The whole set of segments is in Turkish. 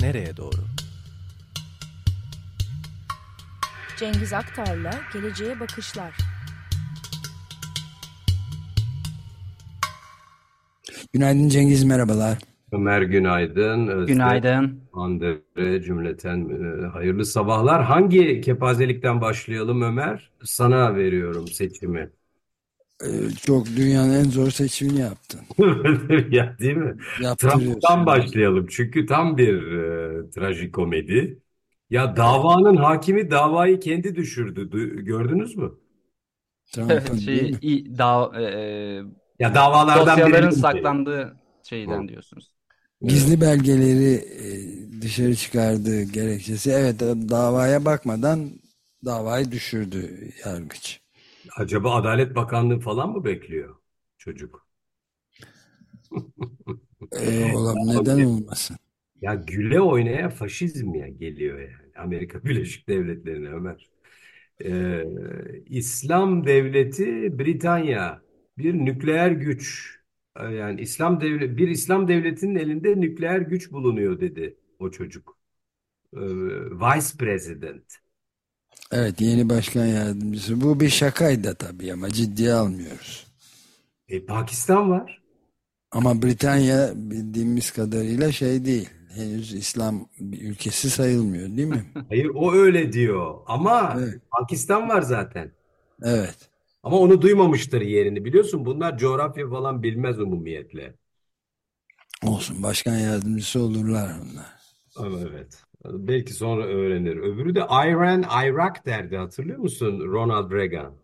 nereye doğru? Cengiz Aktar'la Geleceğe Bakışlar. Günaydın Cengiz, merhabalar. Ömer günaydın. Özlem, Günaydın. Hande cümleten e, hayırlı sabahlar. Hangi kepazelikten başlayalım Ömer? Sana veriyorum seçimi. Ee, çok dünyanın en zor seçimini yaptın. Ya değil mi? Trump'tan başlayalım. Çünkü tam bir e, trajikomedi. Ya davanın hakimi davayı kendi düşürdü. Du- gördünüz mü? Trump'ın Şey, i- da, e, Ya davalardan dosyaların birinin saklandığı şeyden Hı. diyorsunuz. Gizli belgeleri e, dışarı çıkardığı gerekçesi. Evet, davaya bakmadan davayı düşürdü yargıç. Acaba Adalet Bakanlığı falan mı bekliyor çocuk? Ee, olam, neden olmasın? Ya güle oynaya faşizm ya geliyor yani. Amerika Birleşik Devletleri'ne Ömer. Ee, İslam devleti Britanya bir nükleer güç. Ee, Yani İslam devlet bir İslam devletinin elinde nükleer güç bulunuyor dedi o çocuk. Ee, Vice President. Evet, yeni başkan yardımcısı. Bu bir şakaydı tabii ama ciddiye almıyoruz. E, Pakistan var. Ama Britanya bildiğimiz kadarıyla şey değil. Henüz İslam bir ülkesi sayılmıyor değil mi? Hayır o öyle diyor. Ama Evet. Pakistan var zaten. Evet. Ama onu duymamıştır yerini biliyorsun. Bunlar coğrafya falan bilmez umumiyetle. Olsun, başkan yardımcısı olurlar onlar. Evet. Belki sonra öğrenir. Öbürü de Iran, Irak derdi. Hatırlıyor musun? Ronald Reagan.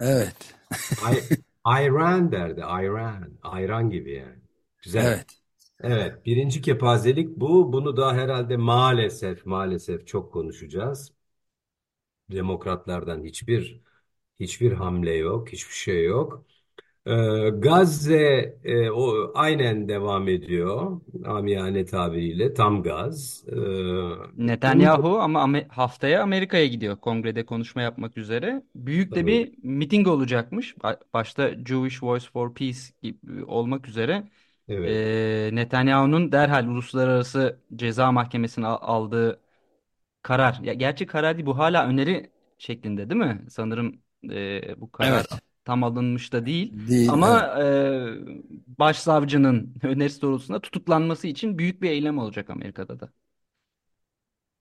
Evet. I- Iran derdi. Iran. Ayran gibi yani. Güzel. Evet. Evet. Birinci kepazelik bu. Bunu da herhalde maalesef maalesef çok konuşacağız. Demokratlardan hiçbir hiçbir hamle yok. Hiçbir şey yok. Ee, Gazze e, o aynen devam ediyor. Amiyane tabiriyle tam gaz. Ee, Netanyahu ama haftaya Amerika'ya gidiyor kongrede konuşma yapmak üzere. Büyük de bir miting olacakmış. Ba- Başta Jewish Voice for Peace gibi olmak üzere. Evet. E, Netanyahu'nun derhal Uluslararası Ceza Mahkemesi'ne al- aldığı karar. Ya gerçi karar değil bu hala öneri şeklinde değil mi? Sanırım e, bu karar Evet. Tam alınmış da değil. Değil. evet. Ama e, başsavcının önerisi doğrultusunda tutuklanması için büyük bir eylem olacak Amerika'da da.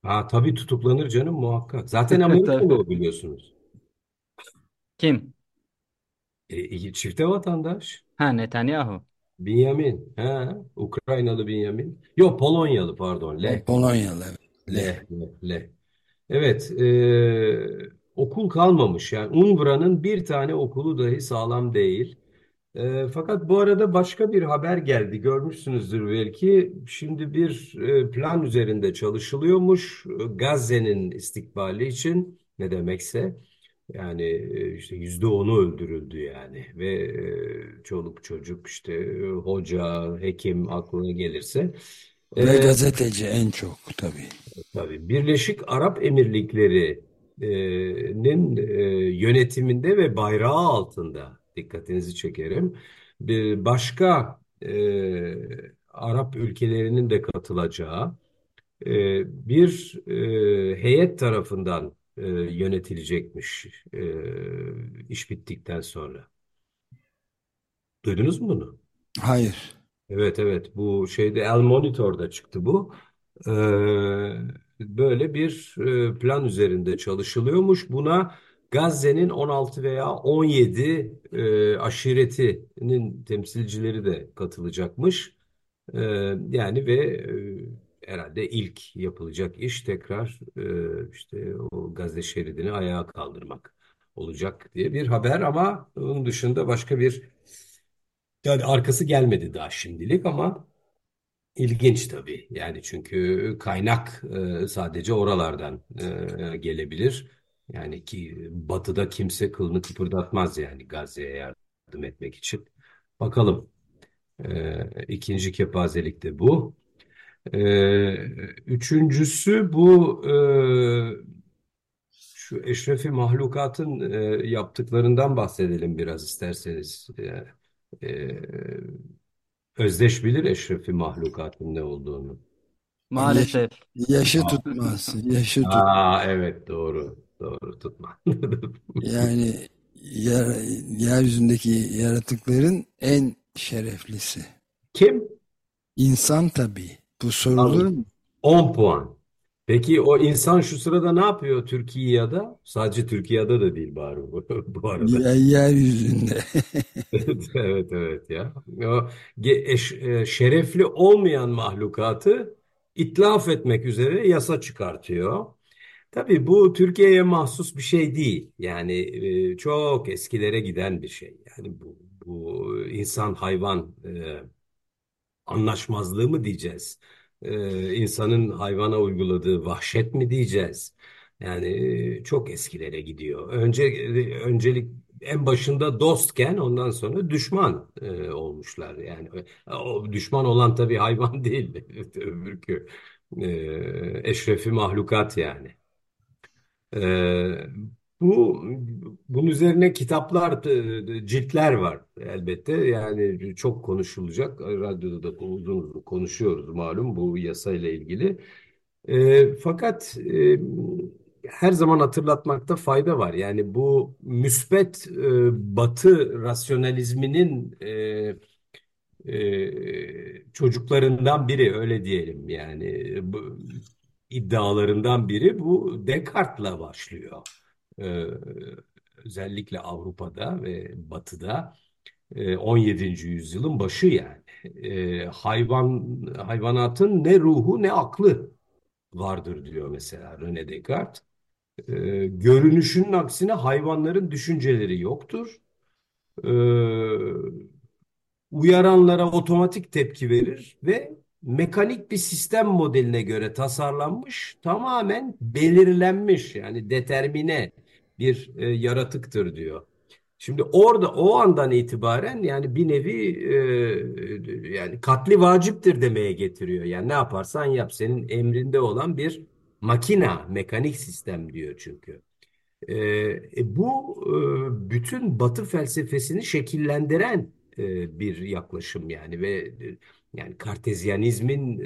Ha, tabii tutuklanır canım muhakkak. Zaten Amerikalı o biliyorsunuz. Kim? E, çifte vatandaş. Ha Netanyahu. Binyamin. Ha, Ukraynalı Binyamin. Yok Polonyalı pardon. Leh. Polonyalı. evet. Leh. Leh. Leh. Evet. e, okul kalmamış. Yani UNRWA'nın bir tane okulu dahi sağlam değil. E, fakat bu arada başka bir haber geldi. Görmüşsünüzdür belki. Şimdi bir e, plan üzerinde çalışılıyormuş. E, Gazze'nin istikbali için ne demekse. Yani e, işte yüzde onu öldürüldü yani ve e, çoluk çocuk işte e, hoca, hekim aklına gelirse. Ve E, gazeteci en çok tabii. Tabii Birleşik Arap Emirlikleri'nin e, yönetiminde ve bayrağı altında dikkatinizi çekerim. Bir başka e, Arap ülkelerinin de katılacağı e, bir e, heyet tarafından e, yönetilecekmiş e, iş bittikten sonra. Duydunuz mu bunu? Hayır. Evet evet bu şeyde El Monitor'da çıktı bu. Ee, böyle bir e, plan üzerinde çalışılıyormuş. Buna Gazze'nin 16 veya 17 e, aşiretinin temsilcileri de katılacakmış. Ee, yani ve e, herhalde ilk yapılacak iş tekrar e, işte o Gazze şeridini ayağa kaldırmak olacak diye bir haber ama onun dışında başka bir yani arkası gelmedi daha şimdilik ama ilginç tabii. Yani çünkü kaynak e, sadece oralardan e, gelebilir. Yani ki batıda kimse kılını kıpırdatmaz yani Gazze'ye yardım etmek için. Bakalım. E, ikinci kepazelik de bu. Üçüncüsü bu şu eşrefi mahlukatın yaptıklarından bahsedelim biraz isterseniz. E, Özdeş bilir eşrefi mahlukatın ne olduğunu. Maalesef. yaşı tutmaz. Yaşı tut. Aa evet doğru. Doğru tutma. Yani yer, yeryüzündeki yaratıkların en şereflisi. Kim? İnsan tabii. Bu sorulur mu? 10 puan. Peki o insan şu sırada ne yapıyor Türkiye'de? Sadece Türkiye'de de değil bari bu, bu arada. Yer- Yeryüzünde. Evet evet evet ya. O ge- eş- e, şerefli olmayan mahlukatı itlaf etmek üzere yasa çıkartıyor. Tabii bu Türkiye'ye mahsus bir şey değil. Yani e, çok eskilere giden bir şey. Yani bu, bu insan hayvan e, anlaşmazlığı mı diyeceğiz? Ee, insanın hayvana uyguladığı vahşet mi diyeceğiz? Yani e, çok eskilere gidiyor. Önce e, öncelik en başında dostken ondan sonra düşman e, olmuşlar. Yani e, o düşman olan tabii hayvan değil. Öbürkü e, eşrefi mahlukat yani. Ee, bu bunun üzerine kitaplar, e, ciltler var elbette. Yani çok konuşulacak. Radyoda da uzun uzun konuşuyoruz malum bu yasayla ilgili. Ee, fakat e, her zaman hatırlatmakta fayda var. Yani bu müspet e, Batı rasyonalizminin e, e, çocuklarından biri öyle diyelim yani bu, iddialarından biri bu Descartes'la başlıyor. E, özellikle Avrupa'da ve Batı'da e, 17. yüzyılın başı yani. E, hayvan hayvanatın ne ruhu ne aklı vardır diyor mesela René Descartes. E, görünüşünün aksine hayvanların düşünceleri yoktur. E, uyaranlara otomatik tepki verir ve mekanik bir sistem modeline göre tasarlanmış, tamamen belirlenmiş yani determine bir e, yaratıktır diyor. Şimdi orada o andan itibaren yani bir nevi e, yani katli vaciptir demeye getiriyor. Yani ne yaparsan yap senin emrinde olan bir makina, mekanik sistem diyor çünkü. E, e, bu e, bütün Batı felsefesini şekillendiren e, bir yaklaşım yani ve e, yani Kartezyanizmin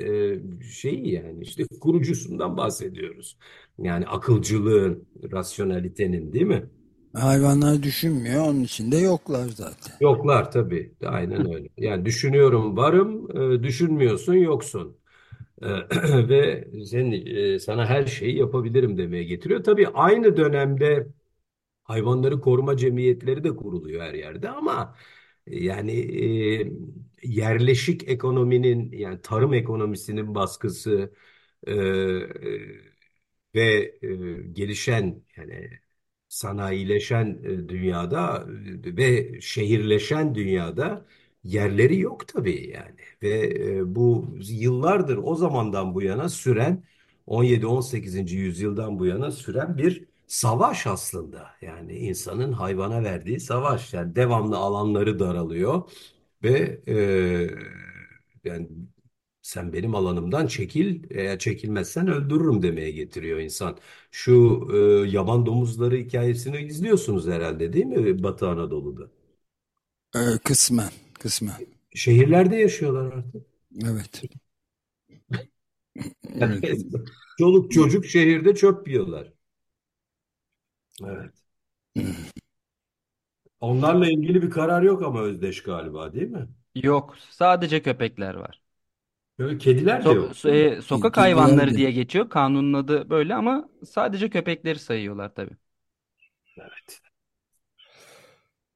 e, şeyi yani işte kurucusundan bahsediyoruz. Yani akılcılığın, rasyonalitenin değil mi? Hayvanlar düşünmüyor. Onun için de yoklar zaten. Yoklar tabii. Aynen öyle. Yani düşünüyorum varım, e, düşünmüyorsun yoksun. E, ve sen, e, sana her şeyi yapabilirim demeye getiriyor. Tabii aynı dönemde Hayvanları koruma cemiyetleri de kuruluyor her yerde ama yani yerleşik ekonominin yani tarım ekonomisinin baskısı e, ve e, gelişen yani sanayileşen e, dünyada e, ve şehirleşen dünyada yerleri yok tabii yani. Ve e, bu yıllardır o zamandan bu yana süren 17-18. yüzyıldan bu yana süren bir savaş aslında. Yani insanın hayvana verdiği savaş. Yani devamlı alanları daralıyor ve e, yani sen benim alanımdan çekil, eğer çekilmezsen öldürürüm demeye getiriyor insan. Şu e, yaban domuzları hikayesini izliyorsunuz herhalde değil mi Batı Anadolu'da? Ee, kısmen. Kısmen. Şehirlerde yaşıyorlar artık. Evet. Evet. çoluk çocuk şehirde çöp yiyorlar. Evet. Onlarla ilgili bir karar yok ama Özdeş galiba değil mi? Yok, sadece köpekler var. Böyle kediler de So- yok. so- e, sokak Kediler hayvanları de. diye geçiyor. Kanunun adı böyle ama sadece köpekleri sayıyorlar tabii. Evet.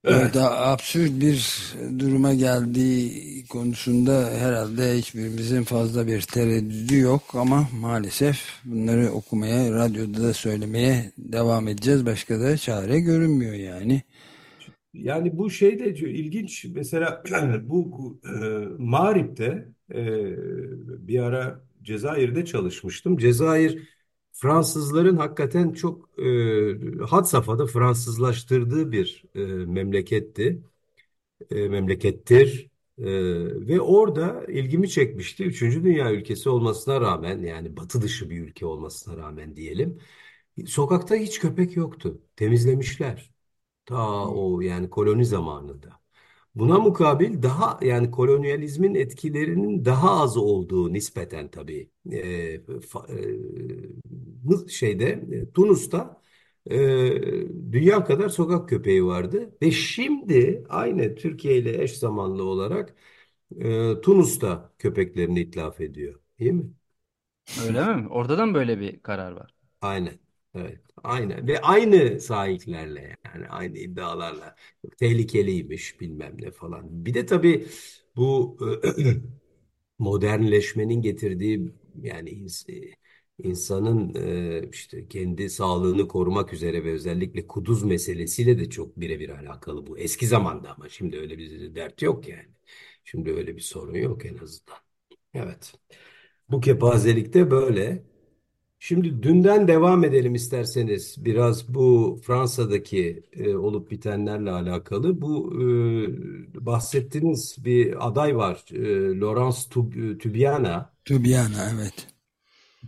Evet, Evet. daha absürt bir duruma geldiği konusunda herhalde hiçbirimizin fazla bir tereddüdü yok ama maalesef bunları okumaya, radyoda da söylemeye devam edeceğiz. Başka da çare görünmüyor yani. Yani bu şey de ilginç. Mesela bu e, Mağrip'te e, bir ara Cezayir'de çalışmıştım. Cezayir Fransızların hakikaten çok e, had safhada Fransızlaştırdığı bir e, memleketti, e, memlekettir. E, ve orada ilgimi çekmişti. Üçüncü dünya ülkesi olmasına rağmen yani batı dışı bir ülke olmasına rağmen diyelim. Sokakta hiç köpek yoktu. Temizlemişler. Ta o yani koloni zamanında. Buna mukabil daha yani kolonyalizmin etkilerinin daha az olduğu nispeten tabii e, e, şeyde e, Tunus'ta e, dünya kadar sokak köpeği vardı ve şimdi aynı Türkiye ile eş zamanlı olarak e, Tunus'ta köpeklerini itlaf ediyor, değil mi? Öyle mi? Orada da mı böyle bir karar var? Aynen. Evet. Aynen. Ve aynı sahiplerle yani aynı iddialarla tehlikeliymiş bilmem ne falan. Bir de tabii bu modernleşmenin getirdiği yani ins- insanın e, işte kendi sağlığını korumak üzere ve özellikle kuduz meselesiyle de çok birebir alakalı bu. Eski zamanda ama şimdi öyle bir dert yok yani. Şimdi öyle bir sorun yok en azından. Evet. Bu kepazelikte böyle. Şimdi dünden devam edelim isterseniz. Biraz bu Fransa'daki e, olup bitenlerle alakalı. Bu e, bahsettiğiniz bir aday var. E, Laurence Tub- Tubiana. Tubiana evet.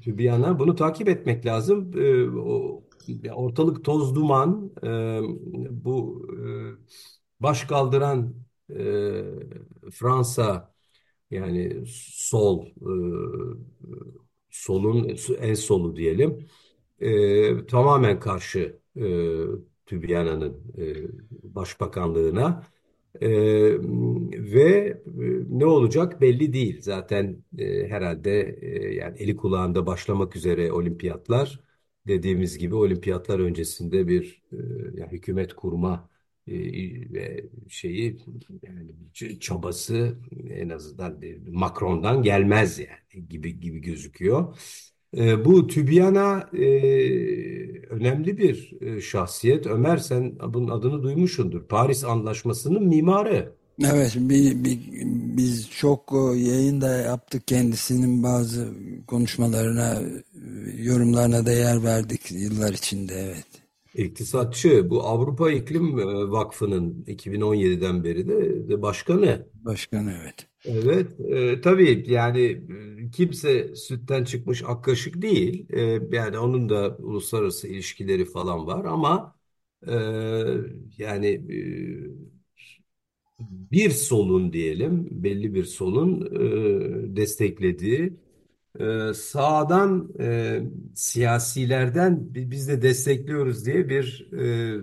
Tubiana. Bunu takip etmek lazım. E, o, ortalık toz duman. E, bu e, baş kaldıran e, Fransa yani sol e, solun en solu diyelim e, tamamen karşı e, Tübyana'nın e, başbakanlığına E, ve e, ne olacak belli değil. Zaten e, herhalde e, yani eli kulağında başlamak üzere olimpiyatlar dediğimiz gibi olimpiyatlar öncesinde bir e, yani hükümet kurma ve şeyi yani çabası en azından Macron'dan gelmez yani gibi gibi gözüküyor. E, bu Tübiyana e, önemli bir e, şahsiyet. Ömer sen bunun adını duymuşsundur. Paris Antlaşması'nın mimarı. Evet, biz çok e, yayın da yaptık kendisinin bazı konuşmalarına, e, yorumlarına da yer verdik yıllar içinde evet. İktisatçı. Bu Avrupa İklim e, Vakfı'nın 2017'den beri de, başkanı. Başkan evet. Evet, e, tabii yani e, kimse sütten çıkmış ak kaşık değil. E, yani onun da uluslararası ilişkileri falan var ama e, yani e, bir solun diyelim, belli bir solun e, desteklediği e, sağdan e, siyasilerden bi- biz de destekliyoruz diye bir e,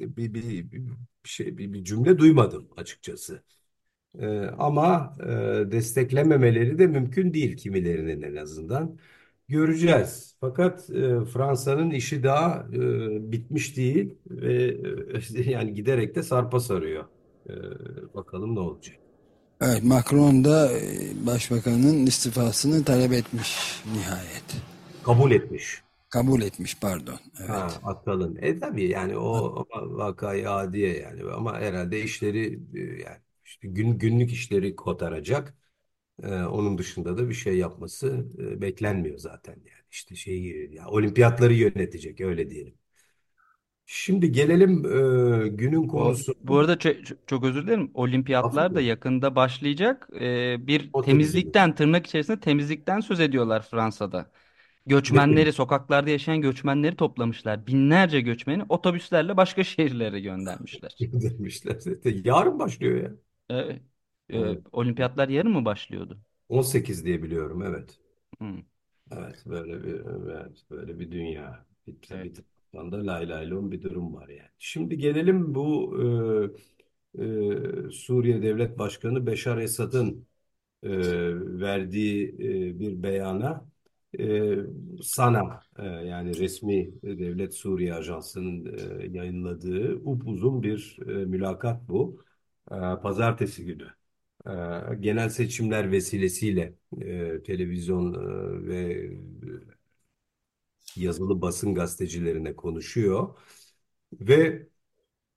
bir, bir, bir şey bir, bir cümle duymadım açıkçası. E, ama e, desteklememeleri de mümkün değil kimilerinin en azından. Göreceğiz. Fakat e, Fransa'nın işi daha e, bitmiş değil ve e, yani giderek de sarpa sarıyor. E, bakalım ne olacak. Evet, Macron da e, başbakanın istifasını talep etmiş nihayet. Kabul etmiş. Kabul etmiş pardon. Ha, Evet. Aktal'ın. E tabii yani o vakayı adiye yani ama herhalde işleri e, yani işte gün, günlük işleri kotaracak. E, onun dışında da bir şey yapması e, beklenmiyor zaten yani. İşte şeyi ya olimpiyatları yönetecek öyle diyelim. Şimdi gelelim e, günün O, konusu bu arada ço- çok özür dilerim. Olimpiyatlar da Afrika. yakında başlayacak. Ee, bir 18'inde. temizlikten, tırnak içerisinde temizlikten söz ediyorlar Fransa'da. Ne Göçmenleri, sokaklarda yaşayan göçmenleri toplamışlar. Binlerce göçmeni otobüslerle başka şehirlere göndermişler. demişler. Yarın başlıyor ya. Ee, e, Evet. olimpiyatlar yarın mı başlıyordu? 18 diye biliyorum evet. Hmm, Evet böyle bir evet, böyle bir dünya. Bir, bir evet. taraftan da lay lay bir durum var yani. Şimdi gelelim bu e, e, Suriye Devlet Başkanı Beşar Esad'ın e, verdiği e, bir beyana e, Sana e, yani resmi Devlet Suriye Ajansı'nın e, yayınladığı upuzun bir e, mülakat bu. E, Pazartesi günü. E, genel seçimler vesilesiyle e, televizyon e, ve yazılı basın gazetecilerine konuşuyor ve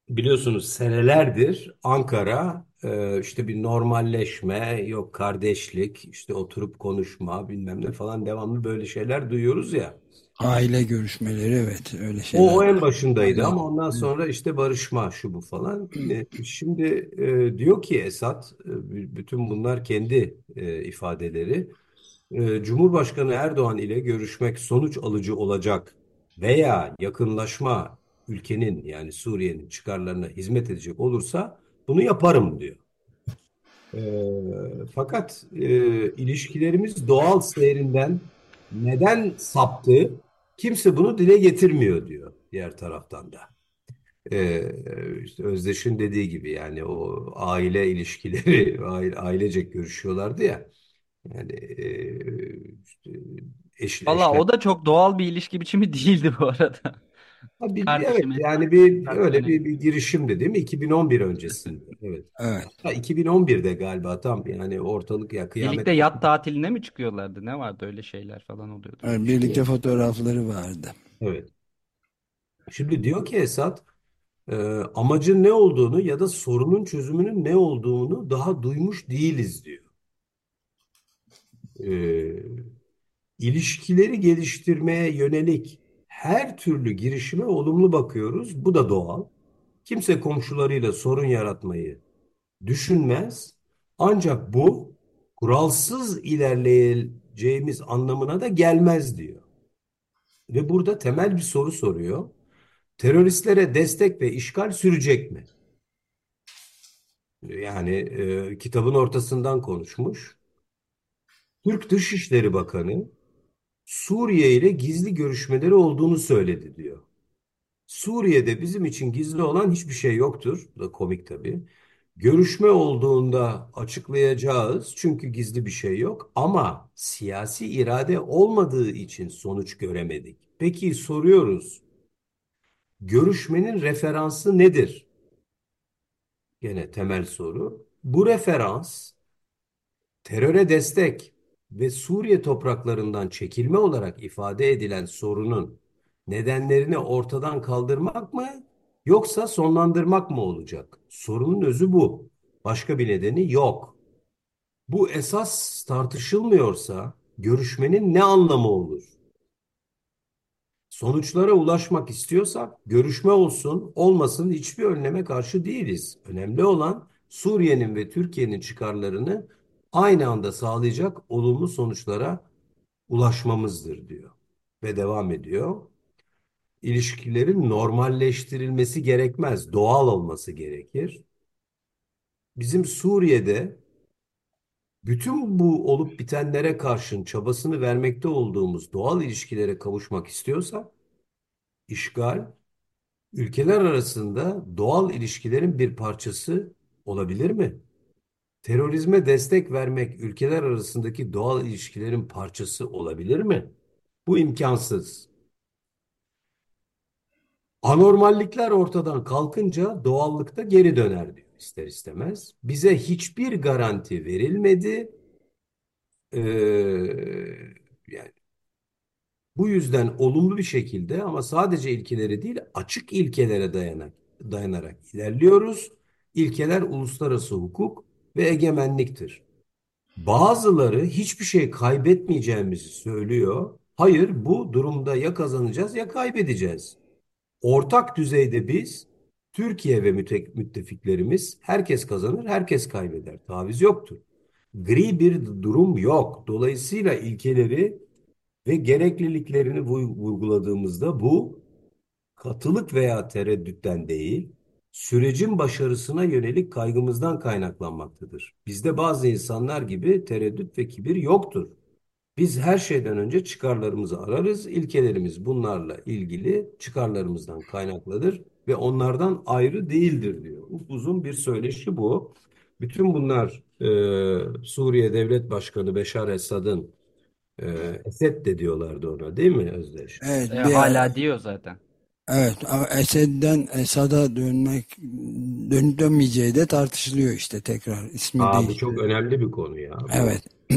biliyorsunuz senelerdir Ankara e, işte bir normalleşme, yok kardeşlik, işte oturup konuşma bilmem ne falan devamlı böyle şeyler duyuyoruz ya. Aile görüşmeleri evet öyle O, şeyler o en var. başındaydı ama ondan sonra işte barışma şu bu falan. E, şimdi e, diyor ki Esad, e, b- bütün bunlar kendi ifadeleri. E, Cumhurbaşkanı Erdoğan ile görüşmek sonuç alıcı olacak veya yakınlaşma ülkenin yani Suriye'nin çıkarlarına hizmet edecek olursa bunu yaparım diyor. E, fakat e, ilişkilerimiz doğal seyrinden neden saptı? Kimse bunu dile getirmiyor diyor diğer taraftan da. E, işte Özdeş'in dediği gibi yani o aile ilişkileri aile, ailecek görüşüyorlardı ya. Yani e, işte eş, Valla eşler o da çok doğal bir ilişki biçimi değildi bu arada. Ha, bir, evet Kardeşimi yani bir öyle bir, bir girişimdi değil mi? 2011 öncesinde. Evet. Evet. Ha, 2011'de galiba tam yani ortalık ya kıyamet. Birlikte yat tatiline mi çıkıyorlardı? Ne vardı öyle şeyler falan oluyordu. Evet, Birlikte fotoğrafları vardı. Evet. Şimdi diyor ki Esat e, amacın ne olduğunu ya da sorunun çözümünün ne olduğunu daha duymuş değiliz diyor. E, ilişkileri geliştirmeye yönelik her türlü girişime olumlu bakıyoruz. Bu da doğal. Kimse komşularıyla sorun yaratmayı düşünmez. Ancak bu kuralsız ilerleyeceğimiz anlamına da gelmez diyor. Ve burada temel bir soru soruyor. Teröristlere destek ve işgal sürecek mi? Yani e, kitabın ortasından konuşmuş. Türk Dışişleri Bakanı Suriye ile gizli görüşmeleri olduğunu söyledi diyor. Suriye'de bizim için gizli olan hiçbir şey yoktur. Bu da komik tabii. Görüşme olduğunda açıklayacağız çünkü gizli bir şey yok ama siyasi irade olmadığı için sonuç göremedik. Peki soruyoruz. Görüşmenin referansı nedir? Gene temel soru. Bu referans teröre destek ve Suriye topraklarından çekilme olarak ifade edilen sorunun nedenlerini ortadan kaldırmak mı yoksa sonlandırmak mı olacak? Sorunun özü bu. Başka bir nedeni yok. Bu esas tartışılmıyorsa görüşmenin ne anlamı olur? Sonuçlara ulaşmak istiyorsak görüşme olsun, olmasın hiçbir önleme karşı değiliz. Önemli olan Suriye'nin ve Türkiye'nin çıkarlarını aynı anda sağlayacak olumlu sonuçlara ulaşmamızdır diyor. Ve devam ediyor. İlişkilerin normalleştirilmesi gerekmez, doğal olması gerekir. Bizim Suriye'de bütün bu olup bitenlere karşın çabasını vermekte olduğumuz doğal ilişkilere kavuşmak istiyorsak, işgal ülkeler arasında doğal ilişkilerin bir parçası olabilir mi? Terörizme destek vermek ülkeler arasındaki doğal ilişkilerin parçası olabilir mi? Bu imkansız. Anormallikler ortadan kalkınca doğallıkta geri döner diyor ister istemez. Bize hiçbir garanti verilmedi. Ee, yani bu yüzden olumlu bir şekilde ama sadece ilkeleri değil açık ilkelere dayanak, dayanarak ilerliyoruz. İlkeler uluslararası hukuk ve egemenliktir. Bazıları hiçbir şey kaybetmeyeceğimizi söylüyor. Hayır, bu durumda ya kazanacağız ya kaybedeceğiz. Ortak düzeyde biz, Türkiye ve müttefiklerimiz herkes kazanır, herkes kaybeder. Taviz yoktur. Gri bir durum yok. Dolayısıyla ilkeleri ve gerekliliklerini vu- vurguladığımızda bu katılık veya tereddütten değil, sürecin başarısına yönelik kaygımızdan kaynaklanmaktadır. Bizde bazı insanlar gibi tereddüt ve kibir yoktur. Biz her şeyden önce çıkarlarımızı ararız. İlkelerimiz bunlarla ilgili çıkarlarımızdan kaynaklıdır ve onlardan ayrı değildir diyor. Uzun bir söyleşi bu. Bütün bunlar e, Suriye Devlet Başkanı Beşar Esad'ın e, Esed de diyorlardı ona değil mi Özdeş? Evet, E, hala diyor zaten. Evet Esed'den Esad'a dönmek dönüp dönmeyeceği de tartışılıyor işte tekrar ismi Aa, bu değişti. çok önemli bir konu ya. Evet.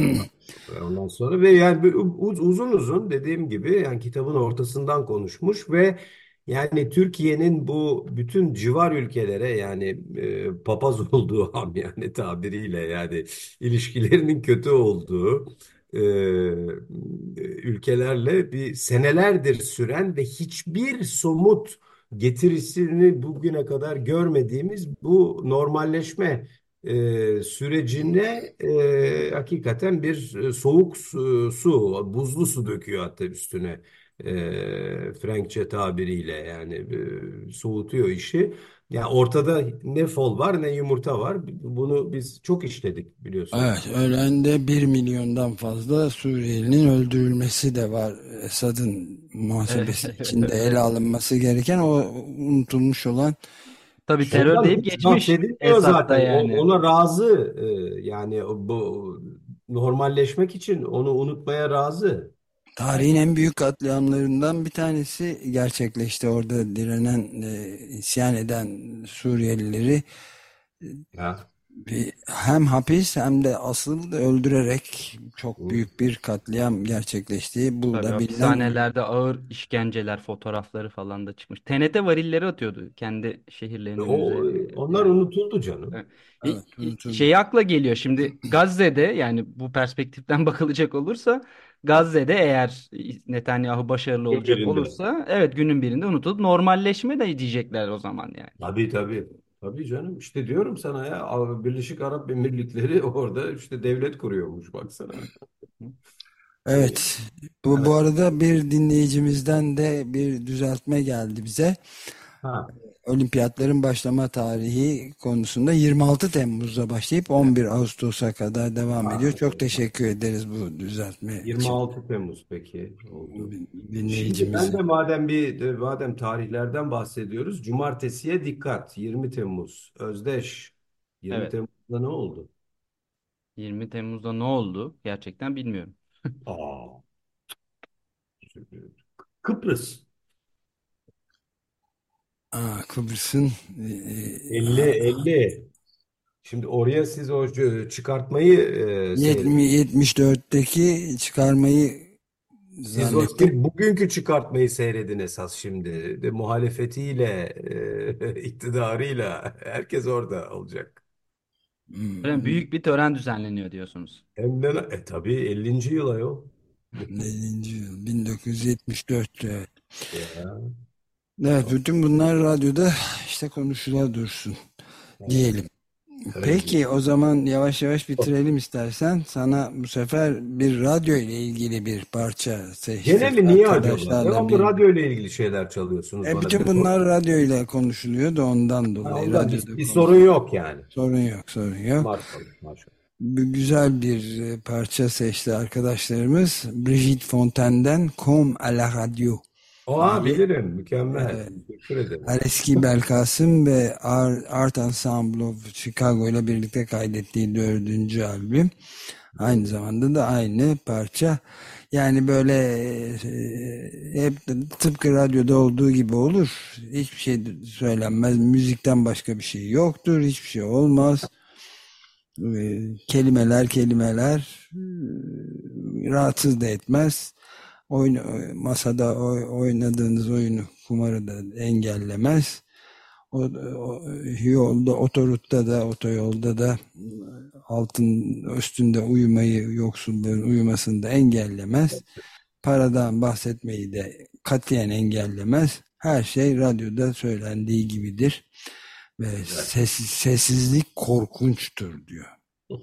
Ondan sonra ve yani uz- uzun uzun dediğim gibi yani kitabın ortasından konuşmuş ve yani Türkiye'nin bu bütün civar ülkelere yani e, papaz olduğu yani tabiriyle yani ilişkilerinin kötü olduğu e, ülkelerle bir senelerdir süren ve hiçbir somut getirisini bugüne kadar görmediğimiz bu normalleşme e, sürecine e, hakikaten bir e, soğuk su, su, buzlu su döküyor hatta üstüne e, Frenkçe tabiriyle yani e, soğutuyor işi. Yani ortada ne fol var ne yumurta var. Bunu biz çok işledik biliyorsun. Evet, ölen de 1 milyondan fazla Suriyelinin öldürülmesi de var. Esad'ın muhasebesi içinde ele alınması gereken o unutulmuş olan Tabii terör Ondan deyip geçmiş bahsedilmiyor Esad da zaten. O- yani. Ona razı e, yani bu normalleşmek için onu unutmaya razı. Tarihin en büyük katliamlarından bir tanesi gerçekleşti. Orada direnen, e, isyan eden Suriyelileri Ya. Bir, hem hapis hem de asıl öldürerek çok büyük bir katliam gerçekleşti. Bu Tabii da bilinen hapishanelerde ağır işkenceler fotoğrafları falan da çıkmış. TNT varilleri atıyordu kendi şehirlerinin O, üzerine. onlar Yani. unutuldu canım. Evet. Unutuldu. Şey akla geliyor şimdi Gazze'de yani bu perspektiften bakılacak olursa Gazze'de eğer Netanyahu başarılı olacak birinde. olursa evet günün birinde unutulup normalleşme de diyecekler o zaman yani. Tabii tabii. Tabii canım işte diyorum sana ya Birleşik Arap Emirlikleri orada işte devlet kuruyormuş baksana. Evet. Bu, bu arada bir dinleyicimizden de bir düzeltme geldi bize. Ha. Olimpiyatların başlama tarihi konusunda 26 Temmuz'da başlayıp 11 Ağustos'a kadar devam Ha, ediyor. Çok evet. teşekkür ederiz bu düzeltme için 26 Temmuz peki oldu. Şimdi ben de madem bir madem tarihlerden bahsediyoruz, cumartesiye dikkat. 20 Temmuz özdeş. 20 Evet. Temmuz'da ne oldu? 20 Temmuz'da ne oldu gerçekten bilmiyorum. Aa, Kıbrıs. Aa, Kıbrıs'ın e, 50 50. Şimdi oraya siz o çıkartmayı e, seyredin. 70 74'teki çıkarmayı Siz o bugünkü çıkartmayı seyredin esas şimdi. De, muhalefetiyle, e, iktidarıyla herkes orada olacak. Hmm, büyük bir tören düzenleniyor diyorsunuz. Hem de e, tabii 50. yıl ayol. 50. yıl 1974 evet. Ya. Evet bütün bunlar radyoda işte konuşula dursun diyelim. Peki o zaman yavaş yavaş bitirelim istersen. Sana bu sefer bir radyo ile ilgili bir parça seçtik. Gene mi niye? Arkadaşlarla Devamlı bir- radyo ile ilgili şeyler çalıyorsunuz E, bana. bütün bunlar radyo ile konuşuluyor da ondan Ha, dolayı. ondan bir, bir sorun yok yani. Sorun yok, sorun yok. Maşallah, güzel bir e, parça seçti arkadaşlarımız. Brigitte Fontaine'den Comme à la radio. Aa bilirim, mükemmel. Teşekkür ederim. Belkasım ve Ar- Art Ensemble of Chicago ile birlikte kaydettiği dördüncü albüm. Aynı zamanda da aynı parça. Yani böyle e, hep tıpkı radyoda olduğu gibi olur. Hiçbir şey söylenmez. Müzikten başka bir şey yoktur. Hiçbir şey olmaz. E, Kelimeler kelimeler e, rahatsız da etmez. Oyun, masada oy- oynadığınız oyunu kumarı da engellemez. O, o yolda otorutta da otoyolda da altın üstünde uyumayı yoksulların uyumasını da engellemez. Paradan bahsetmeyi de katiyen engellemez. Her şey radyoda söylendiği gibidir. Ve sessiz, sessizlik korkunçtur diyor.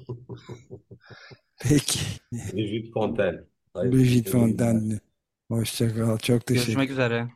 Peki. Brigitte Fontaine. Brigitte Fontaine. Hoşça kal. Çok teşekkür Görüşmek üzere.